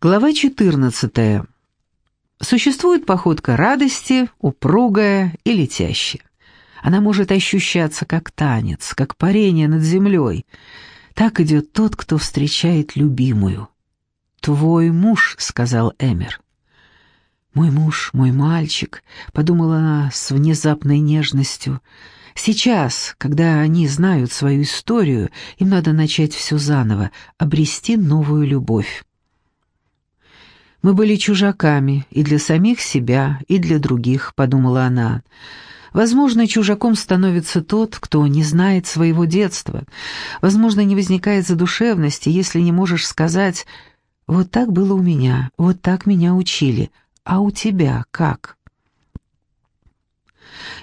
Глава 14. Существует походка радости, упругая и летящая. Она может ощущаться как танец, как парение над землей. Так идет тот, кто встречает любимую. «Твой муж», — сказал Эмер. «Мой муж, мой мальчик», — подумала она с внезапной нежностью. «Сейчас, когда они знают свою историю, им надо начать все заново, обрести новую любовь». Мы были чужаками и для самих себя, и для других, подумала она. Возможно, чужаком становится тот, кто не знает своего детства. Возможно, не возникает задушевности, если не можешь сказать «вот так было у меня, вот так меня учили, а у тебя как?»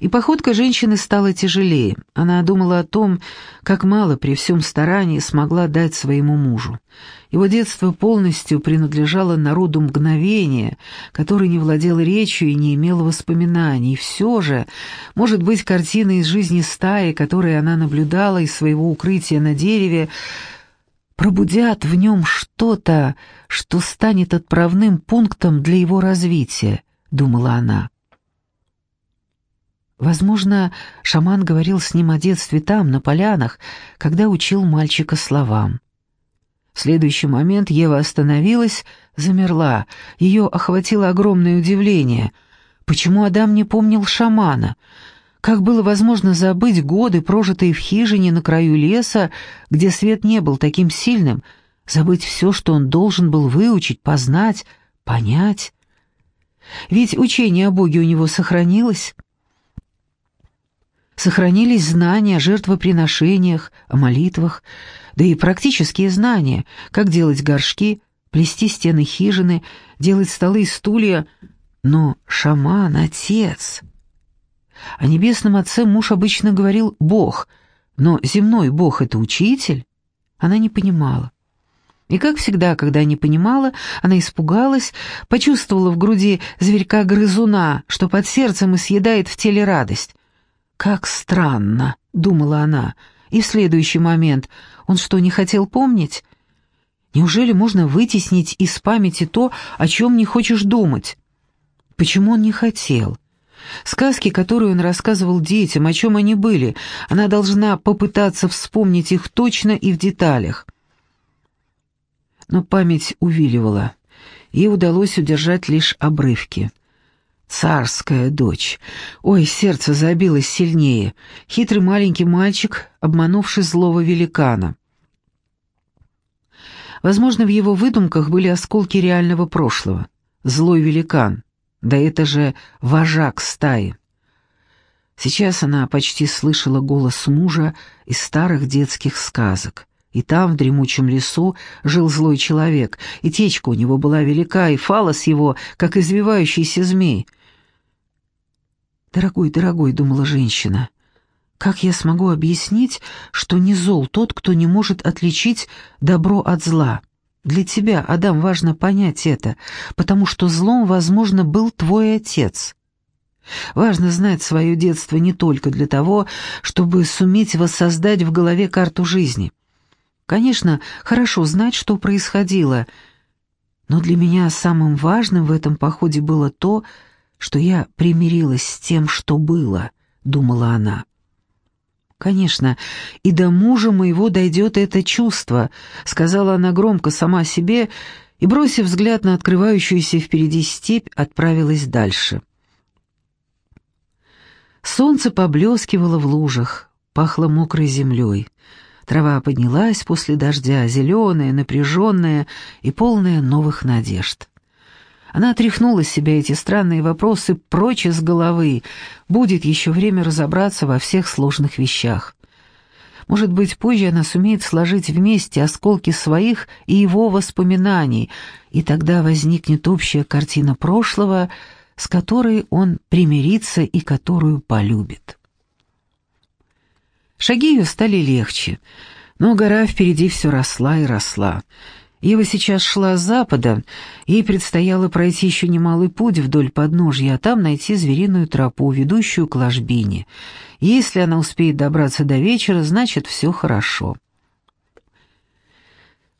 И походка женщины стала тяжелее. Она думала о том, как мало при всем старании смогла дать своему мужу. Его детство полностью принадлежало народу мгновения, который не владел речью и не имел воспоминаний. И все же, может быть, картина из жизни стаи, которую она наблюдала из своего укрытия на дереве, пробудят в нем что-то, что станет отправным пунктом для его развития, думала она. Возможно, шаман говорил с ним о детстве там, на полянах, когда учил мальчика словам. В следующий момент Ева остановилась, замерла. Ее охватило огромное удивление. Почему Адам не помнил шамана? Как было возможно забыть годы, прожитые в хижине на краю леса, где свет не был таким сильным, забыть все, что он должен был выучить, познать, понять? Ведь учение о Боге у него сохранилось. Сохранились знания о жертвоприношениях, о молитвах, да и практические знания, как делать горшки, плести стены хижины, делать столы и стулья. Но шаман — отец. О небесном отце муж обычно говорил «бог», но земной бог — это учитель? Она не понимала. И как всегда, когда не понимала, она испугалась, почувствовала в груди зверька-грызуна, что под сердцем и съедает в теле радость. «Как странно», — думала она, и в следующий момент он что, не хотел помнить? Неужели можно вытеснить из памяти то, о чем не хочешь думать? Почему он не хотел? Сказки, которые он рассказывал детям, о чем они были, она должна попытаться вспомнить их точно и в деталях. Но память увиливала. Ей удалось удержать лишь обрывки. Царская дочь. Ой, сердце забилось сильнее. Хитрый маленький мальчик, обманувший злого великана. Возможно, в его выдумках были осколки реального прошлого. Злой великан. Да это же вожак стаи. Сейчас она почти слышала голос мужа из старых детских сказок. И там, в дремучем лесу, жил злой человек, и течка у него была велика, и фалос его, как извивающийся змей — «Дорогой, дорогой», — думала женщина, — «как я смогу объяснить, что не зол тот, кто не может отличить добро от зла? Для тебя, Адам, важно понять это, потому что злом, возможно, был твой отец». Важно знать свое детство не только для того, чтобы суметь воссоздать в голове карту жизни. Конечно, хорошо знать, что происходило, но для меня самым важным в этом походе было то, я примирилась с тем, что было, думала она. Конечно, и до мужа моего дойдет это чувство, сказала она громко сама себе и, бросив взгляд на открывающуюся впереди степь, отправилась дальше. Солнце поблескивало в лужах, пахло мокрой землей. Трава поднялась после дождя, зеленая, напряженная и полная новых надежд. Она отряхнула себя эти странные вопросы прочь из головы. Будет еще время разобраться во всех сложных вещах. Может быть, позже она сумеет сложить вместе осколки своих и его воспоминаний, и тогда возникнет общая картина прошлого, с которой он примирится и которую полюбит. Шаги ее стали легче, но гора впереди все росла и росла. Ева сейчас шла с запада, ей предстояло пройти еще немалый путь вдоль подножья, а там найти звериную тропу, ведущую к ложбине. Если она успеет добраться до вечера, значит, все хорошо.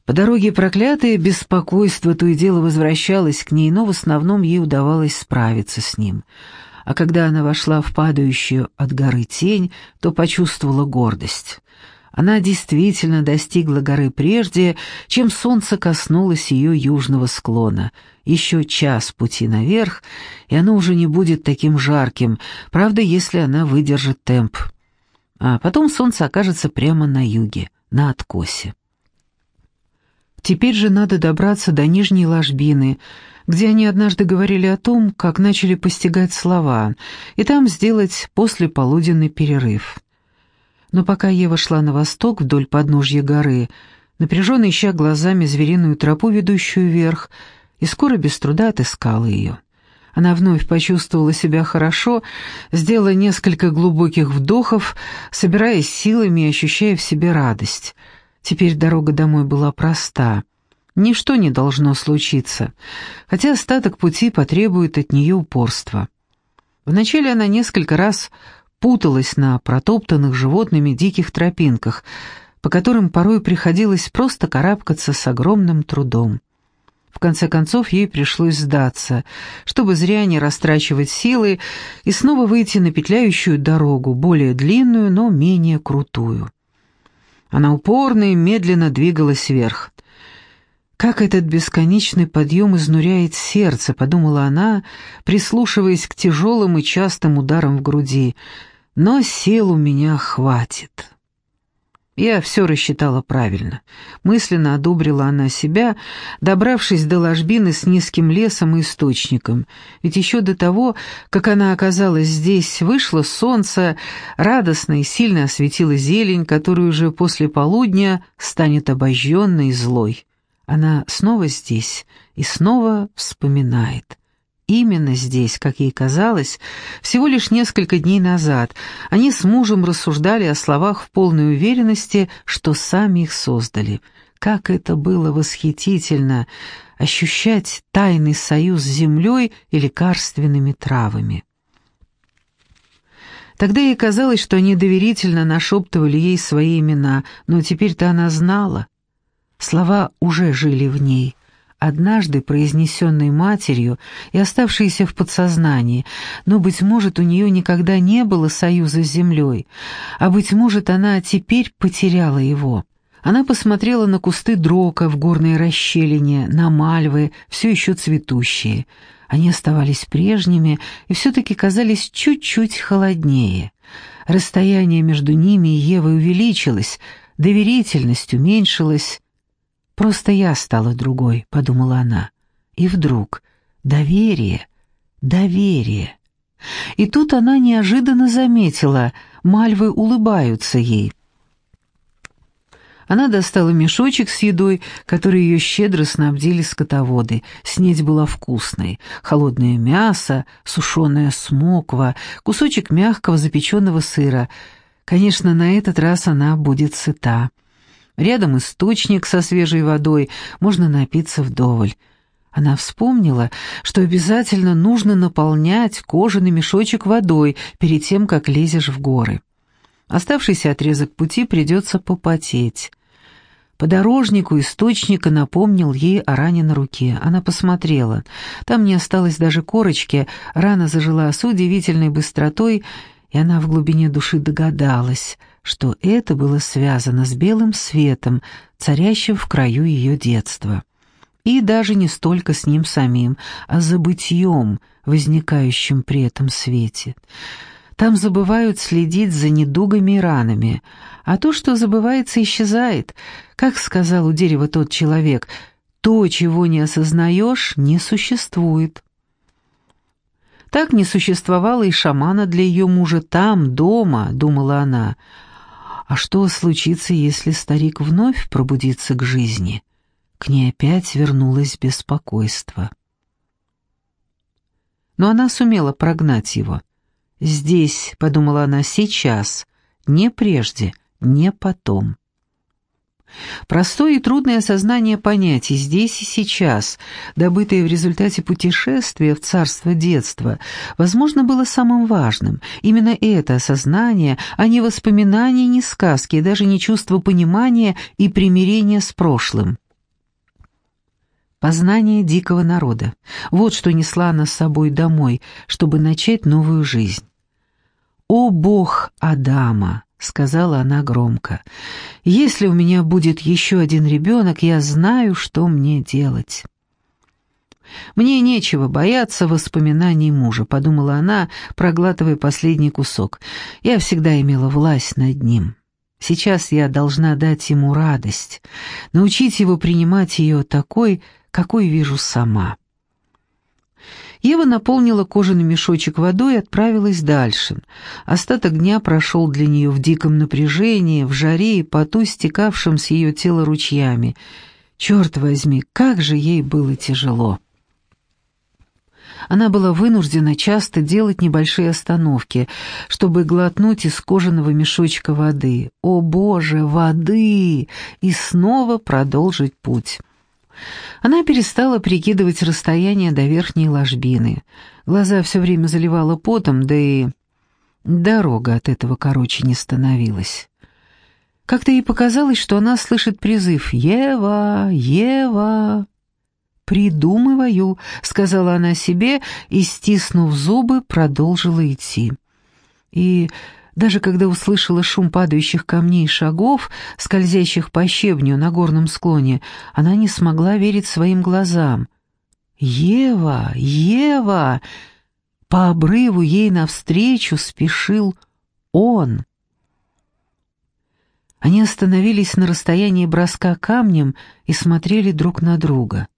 По дороге проклятое беспокойство то и дело возвращалось к ней, но в основном ей удавалось справиться с ним. А когда она вошла в падающую от горы тень, то почувствовала гордость. Она действительно достигла горы прежде, чем солнце коснулось ее южного склона. Еще час пути наверх, и оно уже не будет таким жарким, правда, если она выдержит темп. А потом солнце окажется прямо на юге, на откосе. Теперь же надо добраться до Нижней Ложбины, где они однажды говорили о том, как начали постигать слова, и там сделать послеполуденный перерыв. Но пока Ева шла на восток вдоль подножья горы, напряженно ища глазами звериную тропу, ведущую вверх, и скоро без труда отыскала ее. Она вновь почувствовала себя хорошо, сделала несколько глубоких вдохов, собираясь силами и ощущая в себе радость — Теперь дорога домой была проста. Ничто не должно случиться, хотя остаток пути потребует от нее упорства. Вначале она несколько раз путалась на протоптанных животными диких тропинках, по которым порой приходилось просто карабкаться с огромным трудом. В конце концов, ей пришлось сдаться, чтобы зря не растрачивать силы и снова выйти на петляющую дорогу, более длинную, но менее крутую. Она упорно и медленно двигалась вверх. «Как этот бесконечный подъем изнуряет сердце», — подумала она, прислушиваясь к тяжелым и частым ударам в груди. «Но сил у меня хватит». Я все рассчитала правильно. Мысленно одобрила она себя, добравшись до ложбины с низким лесом и источником. Ведь еще до того, как она оказалась здесь, вышло солнце, радостно и сильно осветило зелень, которую уже после полудня станет обожженной и злой. Она снова здесь и снова вспоминает. Именно здесь, как ей казалось, всего лишь несколько дней назад они с мужем рассуждали о словах в полной уверенности, что сами их создали. Как это было восхитительно ощущать тайный союз с землей и лекарственными травами. Тогда ей казалось, что они доверительно нашептывали ей свои имена, но теперь-то она знала. Слова уже жили в ней — однажды произнесенной матерью и оставшейся в подсознании, но, быть может, у нее никогда не было союза с землей, а, быть может, она теперь потеряла его. Она посмотрела на кусты дрока в горной расщелине, на мальвы, все еще цветущие. Они оставались прежними и все-таки казались чуть-чуть холоднее. Расстояние между ними и Евой увеличилось, доверительность уменьшилась, Просто я стала другой, подумала она. И вдруг доверие, доверие. И тут она неожиданно заметила, мальвы улыбаются ей. Она достала мешочек с едой, который ее щедро снабдили скотоводы. Снедь была вкусной. Холодное мясо, сушеная смоква, кусочек мягкого запеченного сыра. Конечно, на этот раз она будет сыта. Рядом источник со свежей водой, можно напиться вдоволь. Она вспомнила, что обязательно нужно наполнять кожаный мешочек водой перед тем, как лезешь в горы. Оставшийся отрезок пути придется попотеть. Подорожнику источника напомнил ей о ране на руке. Она посмотрела. Там не осталось даже корочки, рана зажила с удивительной быстротой, и она в глубине души догадалась — что это было связано с белым светом, царящим в краю ее детства. И даже не столько с ним самим, а забытьем, возникающим при этом свете. Там забывают следить за недугами и ранами, а то, что забывается, исчезает. Как сказал у дерева тот человек, то, чего не осознаешь, не существует. Так не существовало и шамана для ее мужа там, дома, думала она, — а что случится, если старик вновь пробудится к жизни? К ней опять вернулось беспокойство. Но она сумела прогнать его. «Здесь», — подумала она, — «сейчас, не прежде, не потом». Простое и трудное осознание понятий здесь и сейчас, добытое в результате путешествия в царство детства, возможно, было самым важным. Именно это осознание, а не воспоминания, не сказки, даже не чувство понимания и примирения с прошлым. познание дикого народа. Вот что несла она с собой домой, чтобы начать новую жизнь. «О Бог Адама!» — сказала она громко. «Если у меня будет еще один ребенок, я знаю, что мне делать». «Мне нечего бояться воспоминаний мужа», — подумала она, проглатывая последний кусок. «Я всегда имела власть над ним. Сейчас я должна дать ему радость, научить его принимать ее такой, какой вижу сама». Ева наполнила кожаный мешочек водой и отправилась дальше. Остаток дня прошел для нее в диком напряжении, в жаре и поту, стекавшем с ее тела ручьями. Черт возьми, как же ей было тяжело! Она была вынуждена часто делать небольшие остановки, чтобы глотнуть из кожаного мешочка воды. О боже, воды! И снова продолжить путь. Она перестала прикидывать расстояние до верхней ложбины. Глаза все время заливала потом, да и дорога от этого короче не становилась. Как-то ей показалось, что она слышит призыв «Ева! Ева!» «Придумываю», — сказала она себе и, стиснув зубы, продолжила идти. И даже когда услышала шум падающих камней и шагов, скользящих по щебню на горном склоне, она не смогла верить своим глазам. «Ева! Ева!» По обрыву ей навстречу спешил он. Они остановились на расстоянии броска камнем и смотрели друг на друга.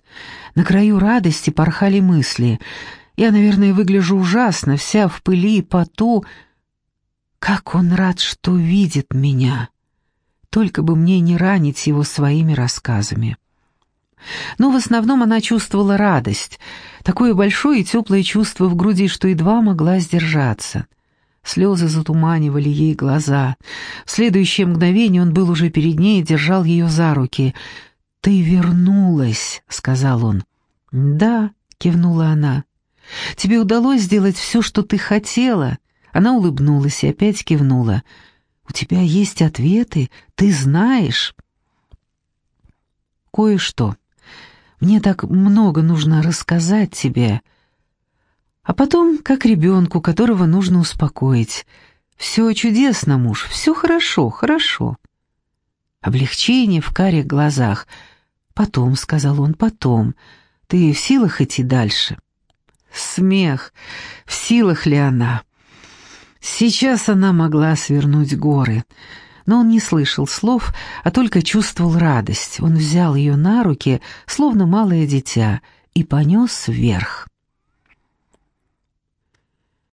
На краю радости порхали мысли. Я, наверное, выгляжу ужасно, вся в пыли и поту, как он рад, что видит меня. Только бы мне не ранить его своими рассказами. Но в основном она чувствовала радость, такое большое и теплое чувство в груди, что едва могла сдержаться. Слезы затуманивали ей глаза. В следующее мгновение он был уже перед ней и держал ее за руки. «Ты вернулась», — сказал он. «Да», — кивнула она. «Тебе удалось сделать все, что ты хотела. Она улыбнулась и опять кивнула. «У тебя есть ответы? Ты знаешь?» «Кое-что. Мне так много нужно рассказать тебе. А потом, как ребенку, которого нужно успокоить. Все чудесно, муж, все хорошо, хорошо». Облегчение в карих глазах. «Потом», — сказал он, — «потом. Ты в силах идти дальше?» Смех. В силах ли она? Сейчас она могла свернуть горы, но он не слышал слов, а только чувствовал радость. Он взял ее на руки, словно малое дитя, и понес вверх.